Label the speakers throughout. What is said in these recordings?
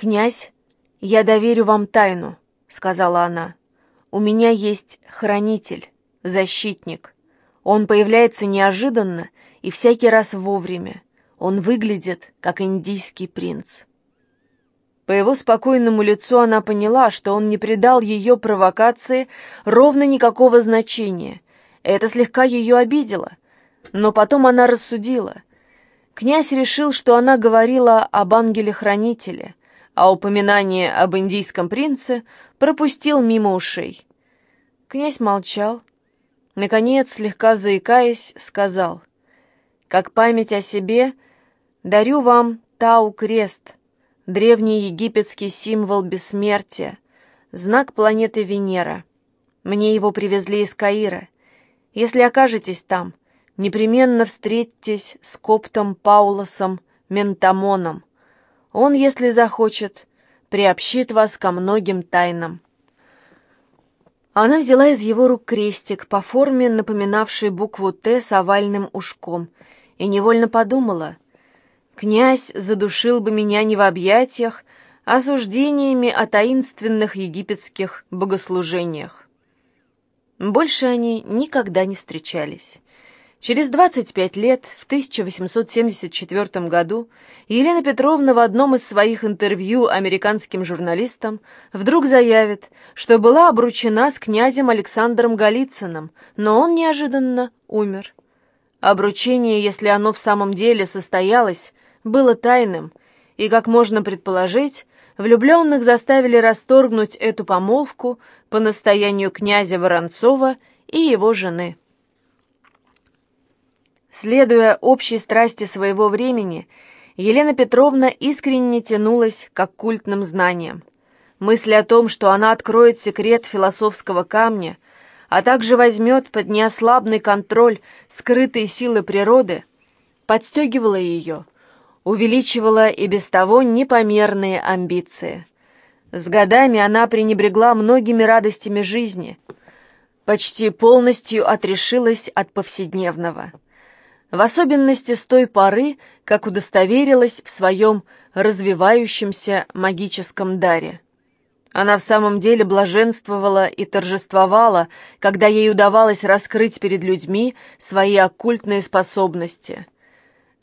Speaker 1: «Князь, я доверю вам тайну», — сказала она. «У меня есть хранитель, защитник. Он появляется неожиданно и всякий раз вовремя. Он выглядит, как индийский принц». По его спокойному лицу она поняла, что он не придал ее провокации ровно никакого значения. Это слегка ее обидело. Но потом она рассудила. Князь решил, что она говорила об ангеле-хранителе, а упоминание об индийском принце пропустил мимо ушей. Князь молчал. Наконец, слегка заикаясь, сказал, «Как память о себе, дарю вам Тау-крест» древний египетский символ бессмертия, знак планеты Венера. Мне его привезли из Каира. Если окажетесь там, непременно встретитесь с коптом Паулосом Ментамоном. Он, если захочет, приобщит вас ко многим тайнам. Она взяла из его рук крестик, по форме напоминавший букву «Т» с овальным ушком, и невольно подумала — Князь задушил бы меня не в объятиях, а суждениями о таинственных египетских богослужениях. Больше они никогда не встречались. Через 25 лет, в 1874 году, Елена Петровна в одном из своих интервью американским журналистам вдруг заявит, что была обручена с князем Александром Голицыным, но он неожиданно умер. Обручение, если оно в самом деле состоялось, было тайным, и, как можно предположить, влюбленных заставили расторгнуть эту помолвку по настоянию князя Воронцова и его жены. Следуя общей страсти своего времени, Елена Петровна искренне тянулась к оккультным знаниям. Мысль о том, что она откроет секрет философского камня, а также возьмет под неослабный контроль скрытые силы природы, подстегивала ее – увеличивала и без того непомерные амбиции. С годами она пренебрегла многими радостями жизни, почти полностью отрешилась от повседневного. В особенности с той поры, как удостоверилась в своем развивающемся магическом даре. Она в самом деле блаженствовала и торжествовала, когда ей удавалось раскрыть перед людьми свои оккультные способности –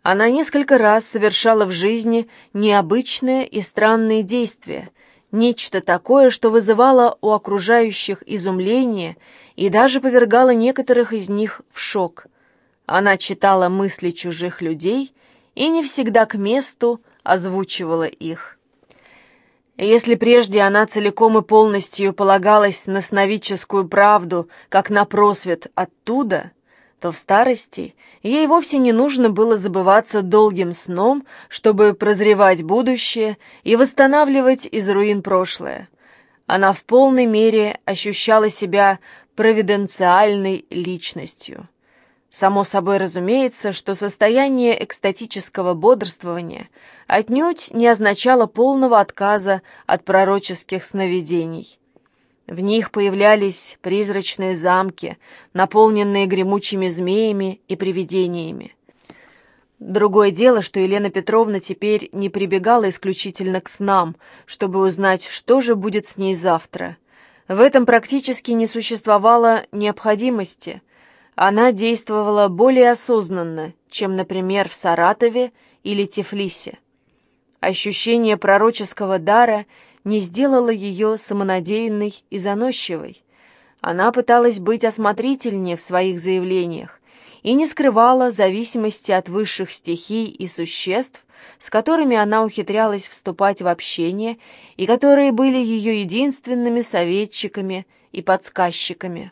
Speaker 1: она несколько раз совершала в жизни необычные и странные действия, нечто такое, что вызывало у окружающих изумление и даже повергало некоторых из них в шок. Она читала мысли чужих людей и не всегда к месту озвучивала их. Если прежде она целиком и полностью полагалась на сновидческую правду, как на просвет оттуда — то в старости ей вовсе не нужно было забываться долгим сном, чтобы прозревать будущее и восстанавливать из руин прошлое. Она в полной мере ощущала себя провиденциальной личностью. Само собой разумеется, что состояние экстатического бодрствования отнюдь не означало полного отказа от пророческих сновидений. В них появлялись призрачные замки, наполненные гремучими змеями и привидениями. Другое дело, что Елена Петровна теперь не прибегала исключительно к снам, чтобы узнать, что же будет с ней завтра. В этом практически не существовало необходимости. Она действовала более осознанно, чем, например, в Саратове или Тифлисе. Ощущение пророческого дара не сделала ее самонадеянной и заносчивой. Она пыталась быть осмотрительнее в своих заявлениях и не скрывала зависимости от высших стихий и существ, с которыми она ухитрялась вступать в общение и которые были ее единственными советчиками и подсказчиками.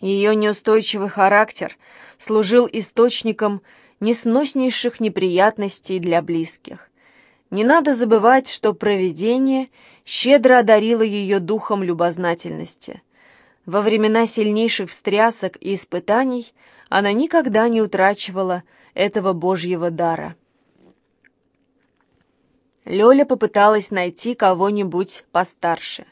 Speaker 1: Ее неустойчивый характер служил источником несноснейших неприятностей для близких. Не надо забывать, что провидение щедро одарило ее духом любознательности. Во времена сильнейших встрясок и испытаний она никогда не утрачивала этого божьего дара. Лёля попыталась найти кого-нибудь постарше.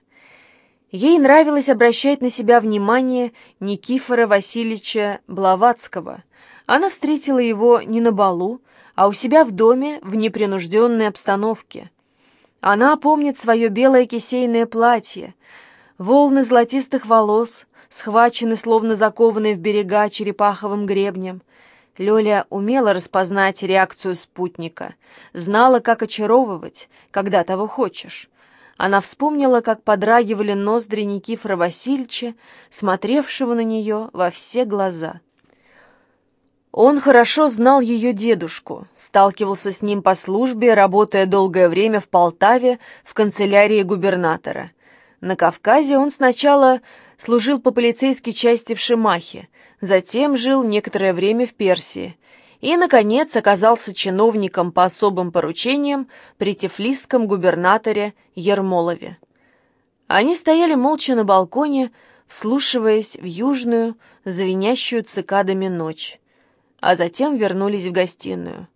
Speaker 1: Ей нравилось обращать на себя внимание Никифора Васильевича Блаватского. Она встретила его не на балу, а у себя в доме в непринужденной обстановке. Она помнит свое белое кисейное платье, волны золотистых волос, схвачены, словно закованные в берега черепаховым гребнем. Лёля умела распознать реакцию спутника, знала, как очаровывать, когда того хочешь. Она вспомнила, как подрагивали ноздри Никифора Васильевича, смотревшего на нее во все глаза. Он хорошо знал ее дедушку, сталкивался с ним по службе, работая долгое время в Полтаве в канцелярии губернатора. На Кавказе он сначала служил по полицейской части в Шимахе, затем жил некоторое время в Персии и, наконец, оказался чиновником по особым поручениям при тифлисском губернаторе Ермолове. Они стояли молча на балконе, вслушиваясь в южную, звенящую цикадами ночь а затем вернулись в гостиную.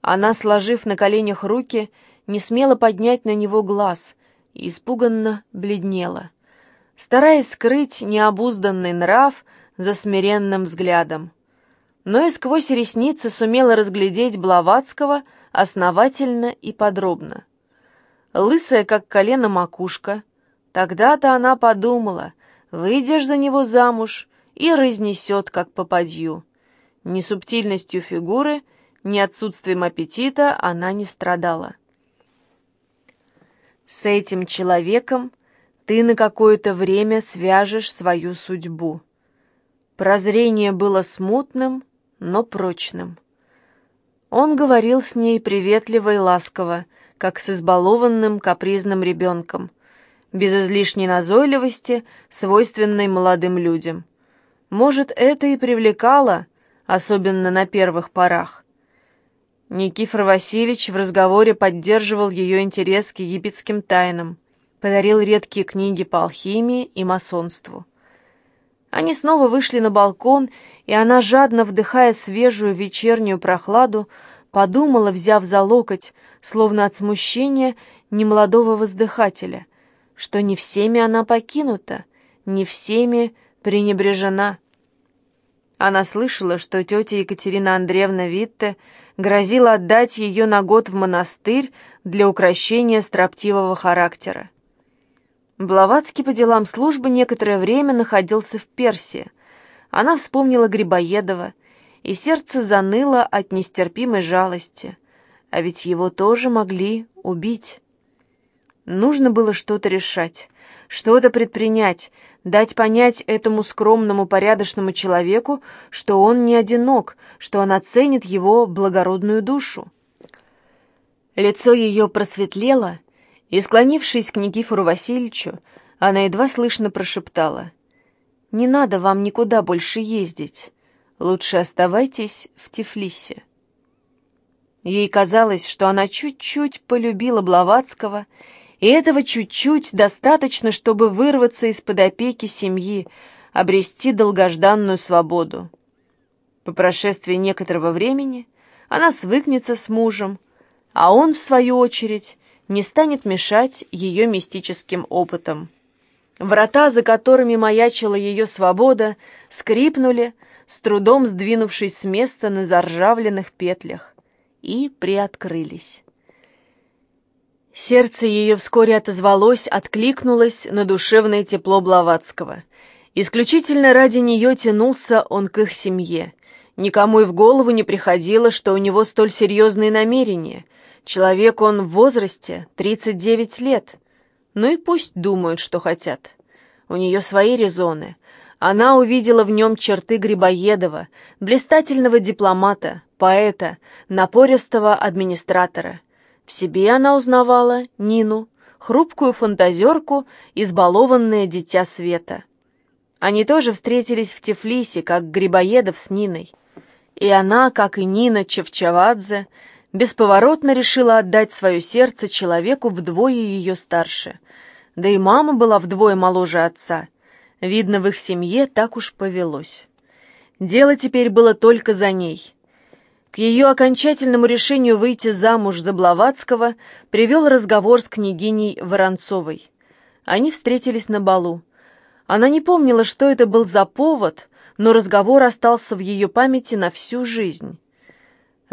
Speaker 1: Она, сложив на коленях руки, не смела поднять на него глаз и испуганно бледнела, стараясь скрыть необузданный нрав за смиренным взглядом. Но и сквозь ресницы сумела разглядеть Блаватского основательно и подробно. Лысая, как колено макушка, тогда-то она подумала, выйдешь за него замуж и разнесет, как попадью. Ни субтильностью фигуры, ни отсутствием аппетита она не страдала. С этим человеком ты на какое-то время свяжешь свою судьбу. Прозрение было смутным, но прочным. Он говорил с ней приветливо и ласково, как с избалованным капризным ребенком, без излишней назойливости, свойственной молодым людям. Может, это и привлекало, особенно на первых порах. Никифор Васильевич в разговоре поддерживал ее интерес к египетским тайнам, подарил редкие книги по алхимии и масонству. Они снова вышли на балкон, и она, жадно вдыхая свежую вечернюю прохладу, подумала, взяв за локоть, словно от смущения немолодого воздыхателя, что не всеми она покинута, не всеми пренебрежена. Она слышала, что тетя Екатерина Андреевна Витте грозила отдать ее на год в монастырь для укрощения строптивого характера. Блаватский по делам службы некоторое время находился в Персии. Она вспомнила Грибоедова, и сердце заныло от нестерпимой жалости. А ведь его тоже могли убить. Нужно было что-то решать, что-то предпринять, дать понять этому скромному порядочному человеку, что он не одинок, что он оценит его благородную душу. Лицо ее просветлело, и, склонившись к Никифору Васильевичу, она едва слышно прошептала, «Не надо вам никуда больше ездить, лучше оставайтесь в Тифлисе». Ей казалось, что она чуть-чуть полюбила Блаватского и этого чуть-чуть достаточно, чтобы вырваться из-под опеки семьи, обрести долгожданную свободу. По прошествии некоторого времени она свыкнется с мужем, а он, в свою очередь, не станет мешать ее мистическим опытам. Врата, за которыми маячила ее свобода, скрипнули, с трудом сдвинувшись с места на заржавленных петлях, и приоткрылись. Сердце ее вскоре отозвалось, откликнулось на душевное тепло Блаватского. Исключительно ради нее тянулся он к их семье. Никому и в голову не приходило, что у него столь серьезные намерения. Человек он в возрасте, 39 лет. Ну и пусть думают, что хотят. У нее свои резоны. Она увидела в нем черты Грибоедова, блистательного дипломата, поэта, напористого администратора – в себе она узнавала Нину, хрупкую фантазерку, избалованное дитя света. Они тоже встретились в Тифлисе, как Грибоедов с Ниной. И она, как и Нина Чевчавадзе, бесповоротно решила отдать свое сердце человеку вдвое ее старше. Да и мама была вдвое моложе отца. Видно, в их семье так уж повелось. Дело теперь было только за ней. К ее окончательному решению выйти замуж за Блаватского привел разговор с княгиней Воронцовой. Они встретились на балу. Она не помнила, что это был за повод, но разговор остался в ее памяти на всю жизнь.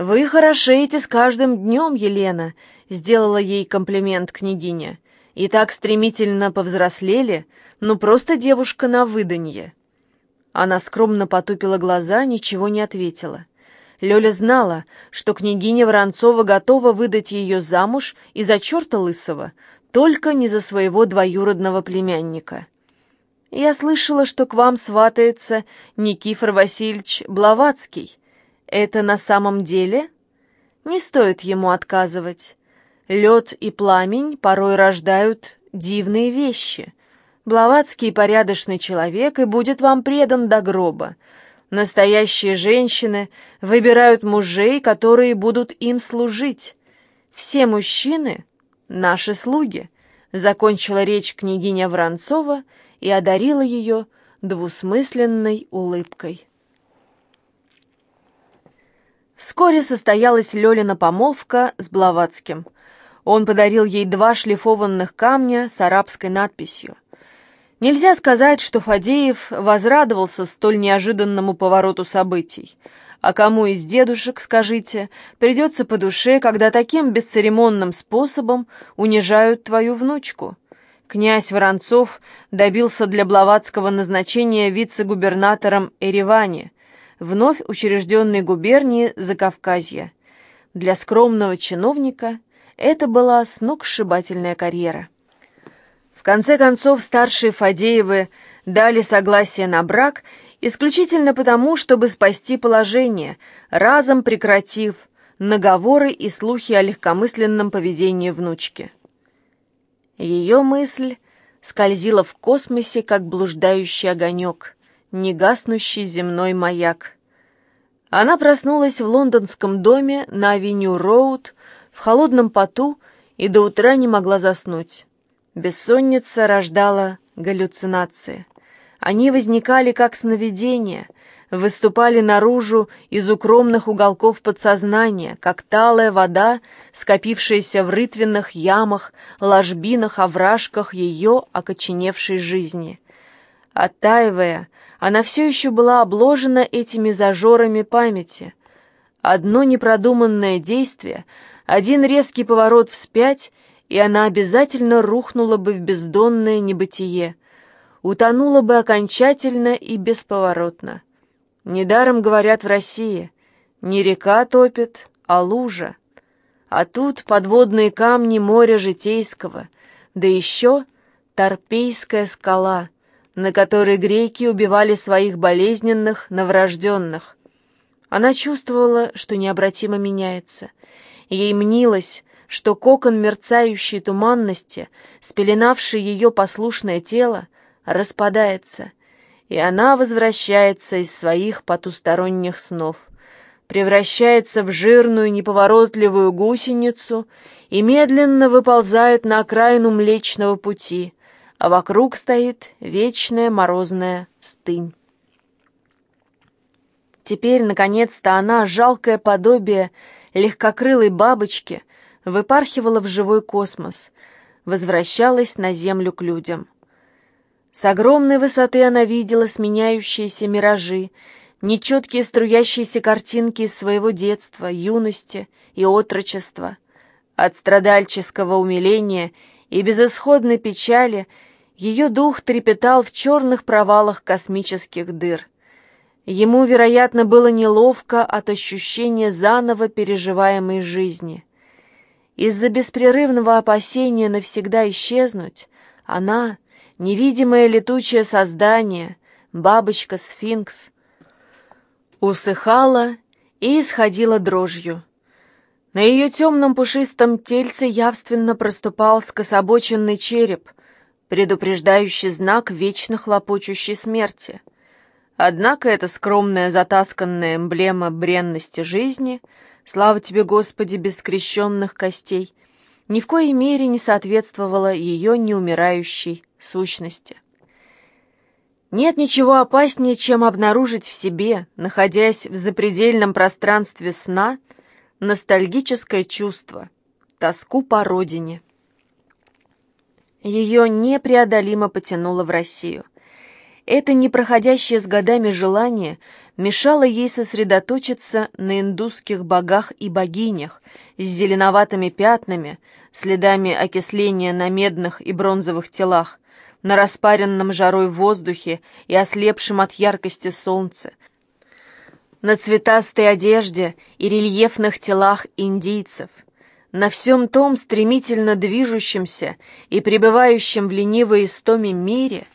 Speaker 1: «Вы хорошеете с каждым днем, Елена», — сделала ей комплимент княгиня. «И так стремительно повзрослели, ну просто девушка на выданье». Она скромно потупила глаза, ничего не ответила. Лёля знала, что княгиня Воронцова готова выдать ее замуж и за черта лысого, только не за своего двоюродного племянника. «Я слышала, что к вам сватается Никифор Васильевич Блаватский. Это на самом деле?» «Не стоит ему отказывать. Лед и пламень порой рождают дивные вещи. Блаватский порядочный человек и будет вам предан до гроба. Настоящие женщины выбирают мужей, которые будут им служить. Все мужчины — наши слуги», — закончила речь княгиня Воронцова и одарила ее двусмысленной улыбкой. Вскоре состоялась Лёлина помолвка с Блаватским. Он подарил ей два шлифованных камня с арабской надписью. Нельзя сказать, что Фадеев возрадовался столь неожиданному повороту событий. А кому из дедушек, скажите, придется по душе, когда таким бесцеремонным способом унижают твою внучку? Князь Воронцов добился для Блаватского назначения вице-губернатором Эреване, вновь учрежденной губернии Закавказья. Для скромного чиновника это была сногсшибательная карьера. В конце концов, старшие Фадеевы дали согласие на брак исключительно потому, чтобы спасти положение, разом прекратив наговоры и слухи о легкомысленном поведении внучки. Ее мысль скользила в космосе, как блуждающий огонек, негаснущий земной маяк. Она проснулась в лондонском доме на авеню Роуд в холодном поту и до утра не могла заснуть. Бессонница рождала галлюцинации. Они возникали как сновидения — выступали наружу из укромных уголков подсознания, как талая вода, скопившаяся в рытвенных ямах, ложбинах, овражках ее окоченевшей жизни. Оттаивая, она все еще была обложена этими зажорами памяти. Одно непродуманное действие, один резкий поворот вспять, и она обязательно рухнула бы в бездонное небытие, утонула бы окончательно и бесповоротно. Недаром говорят в России, не река топит, а лужа. А тут подводные камни моря житейского, да еще Торпейская скала, на которой греки убивали своих болезненных новорожденных. Она чувствовала, что необратимо меняется. Ей мнилось, что кокон мерцающей туманности, спеленавший ее послушное тело, распадается — и она возвращается из своих потусторонних снов, превращается в жирную неповоротливую гусеницу и медленно выползает на окраину Млечного Пути, а вокруг стоит вечная морозная стынь. Теперь, наконец-то, она, жалкое подобие легкокрылой бабочки, выпархивала в живой космос, возвращалась на Землю к людям — с огромной высоты она видела сменяющиеся миражи, нечеткие струящиеся картинки из своего детства, юности и отрочества. От страдальческого умиления и безысходной печали ее дух трепетал в черных провалах космических дыр. Ему, вероятно, было неловко от ощущения заново переживаемой жизни. Из-за беспрерывного опасения навсегда исчезнуть, она — невидимое летучее создание, бабочка-сфинкс, усыхала и исходила дрожью. На ее темном пушистом тельце явственно проступал скособоченный череп, предупреждающий знак вечно хлопочущей смерти. Однако эта скромная затасканная эмблема бренности жизни, слава тебе, Господи, без скрещенных костей, ни в коей мере не соответствовала ее неумирающей сущности. Нет ничего опаснее, чем обнаружить в себе, находясь в запредельном пространстве сна, ностальгическое чувство, тоску по родине. Ее непреодолимо потянуло в Россию. Это непроходящее с годами желание мешало ей сосредоточиться на индусских богах и богинях с зеленоватыми пятнами, следами окисления на медных и бронзовых телах, на распаренном жарой воздухе и ослепшем от яркости солнца, на цветастой одежде и рельефных телах индийцев, на всем том стремительно движущемся и пребывающем в ленивой истоме мире,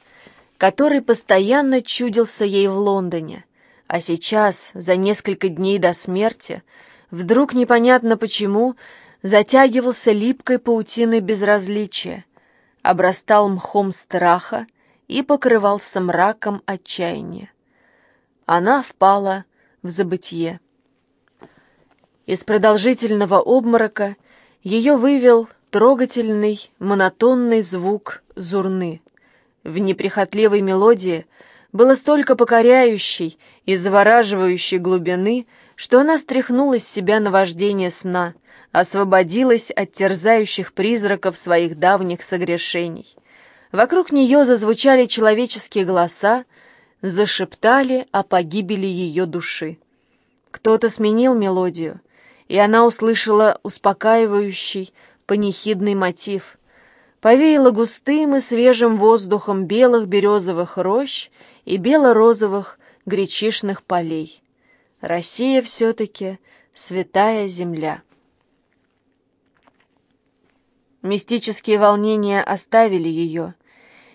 Speaker 1: который постоянно чудился ей в Лондоне, а сейчас, за несколько дней до смерти, вдруг непонятно почему затягивался липкой паутиной безразличия, обрастал мхом страха и покрывался мраком отчаяния. Она впала в забытье. Из продолжительного обморока ее вывел трогательный, монотонный звук зурны. В неприхотливой мелодии было столько покоряющей и завораживающей глубины, что она стряхнула с себя наваждение сна, освободилась от терзающих призраков своих давних согрешений. Вокруг нее зазвучали человеческие голоса, зашептали о погибели ее души. Кто-то сменил мелодию, и она услышала успокаивающий, панихидный мотив. Повеяло густым и свежим воздухом белых березовых рощ и бело-розовых гречишных полей. Россия все-таки святая земля. Мистические волнения оставили ее,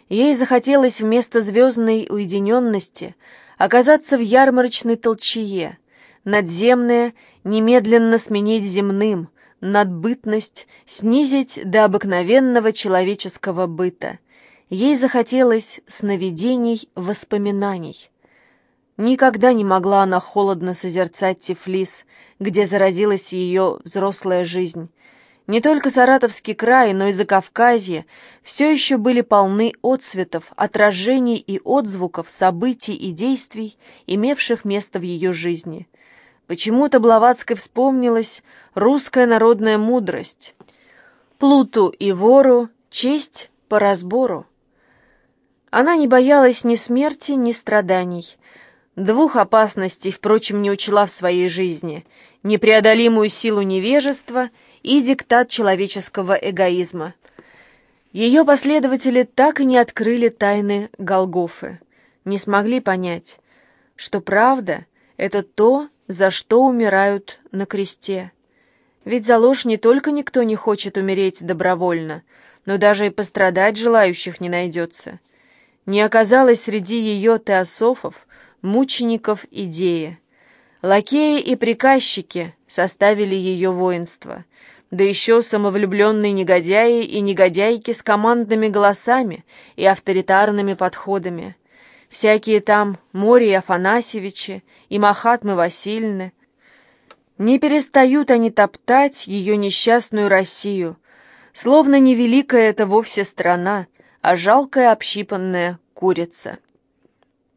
Speaker 1: Ей захотелось вместо звездной уединенности оказаться в ярмарочной толчее, надземное немедленно сменить земным, надбытность снизить до обыкновенного человеческого быта. Ей захотелось сновидений воспоминаний. Никогда не могла она холодно созерцать Тифлис, где заразилась ее взрослая жизнь, не только Саратовский край, но и Закавказье все еще были полны отцветов, отражений и отзвуков событий и действий, имевших место в ее жизни. Почему-то Блаватской вспомнилась русская народная мудрость. Плуту и вору честь по разбору. Она не боялась ни смерти, ни страданий. Двух опасностей, впрочем, не учла в своей жизни — непреодолимую силу невежества — и диктат человеческого эгоизма. Ее последователи так и не открыли тайны Голгофы, не смогли понять, что правда — это то, за что умирают на кресте. Ведь за ложь не только никто не хочет умереть добровольно, но даже и пострадать желающих не найдется. Не оказалось среди ее теософов, мучеников идеи. Лакеи и приказчики составили ее воинство — да еще самовлюбленные негодяи и негодяйки с командными голосами и авторитарными подходами. Всякие там Мори Афанасьевичи и Махатмы Васильевны. Не перестают они топтать ее несчастную Россию, словно не великая это вовсе страна, а жалкая общипанная курица.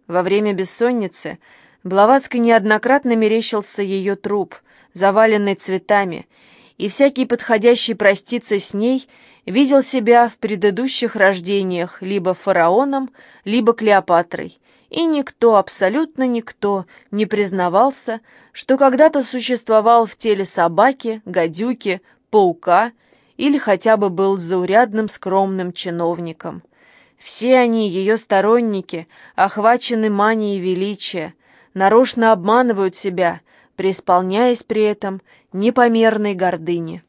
Speaker 1: Во время бессонницы Блаватской неоднократно мерещился ее труп, заваленный цветами, и всякий подходящий проститься с ней видел себя в предыдущих рождениях либо фараоном, либо Клеопатрой, и никто, абсолютно никто, не признавался, что когда-то существовал в теле собаки, гадюки, паука или хотя бы был заурядным скромным чиновником. Все они, ее сторонники, охвачены манией величия, нарочно обманывают себя, преисполняясь при этом непомерной гордыни.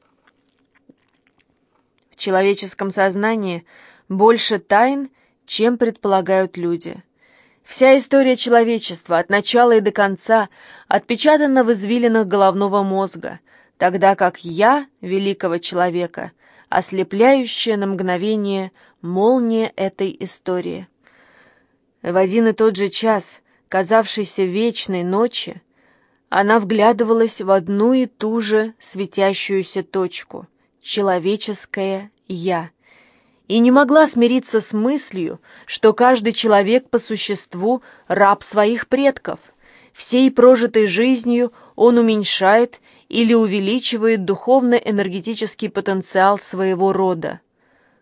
Speaker 1: В человеческом сознании больше тайн, чем предполагают люди. Вся история человечества от начала и до конца отпечатана в извилинах головного мозга, тогда как «я» великого человека — ослепляющая на мгновение молния этой истории. В один и тот же час, казавшийся вечной ночи, она вглядывалась в одну и ту же светящуюся точку — человеческое «я», и не могла смириться с мыслью, что каждый человек по существу — раб своих предков. Всей прожитой жизнью он уменьшает или увеличивает духовно-энергетический потенциал своего рода.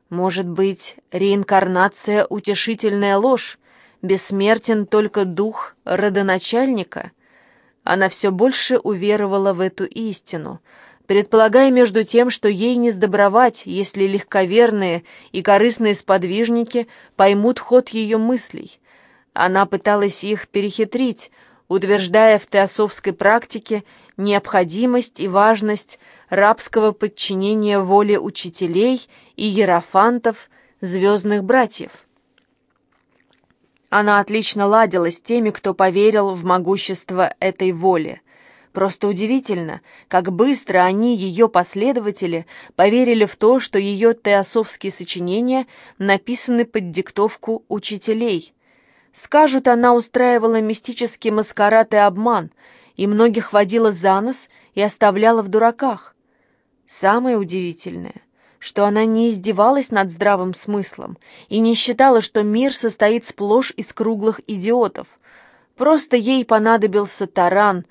Speaker 1: Может быть, реинкарнация — утешительная ложь, бессмертен только дух родоначальника, она все больше уверовала в эту истину, предполагая между тем, что ей не сдобровать, если легковерные и корыстные сподвижники поймут ход ее мыслей. Она пыталась их перехитрить, утверждая в теософской практике необходимость и важность рабского подчинения воле учителей и ерофантов, звездных братьев. Она отлично ладила с теми, кто поверил в могущество этой воли. Просто удивительно, как быстро они, ее последователи, поверили в то, что ее теософские сочинения написаны под диктовку учителей. Скажут, она устраивала мистический маскарад и обман, и многих водила за нос и оставляла в дураках. Самое удивительное, что она не издевалась над здравым смыслом и не считала, что мир состоит сплошь из круглых идиотов. Просто ей понадобился таран,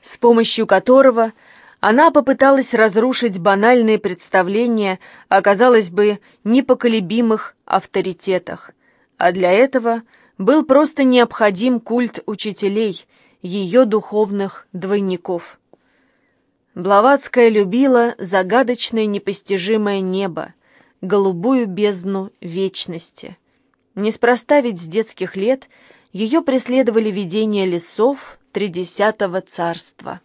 Speaker 1: с помощью которого она попыталась разрушить банальные представления о, казалось бы, непоколебимых авторитетах. А для этого был просто необходим культ учителей, ее духовных двойников. Блаватская любила загадочное непостижимое небо, голубую бездну вечности. Неспроста ведь с детских лет ее преследовали видения лесов тридесятого царства.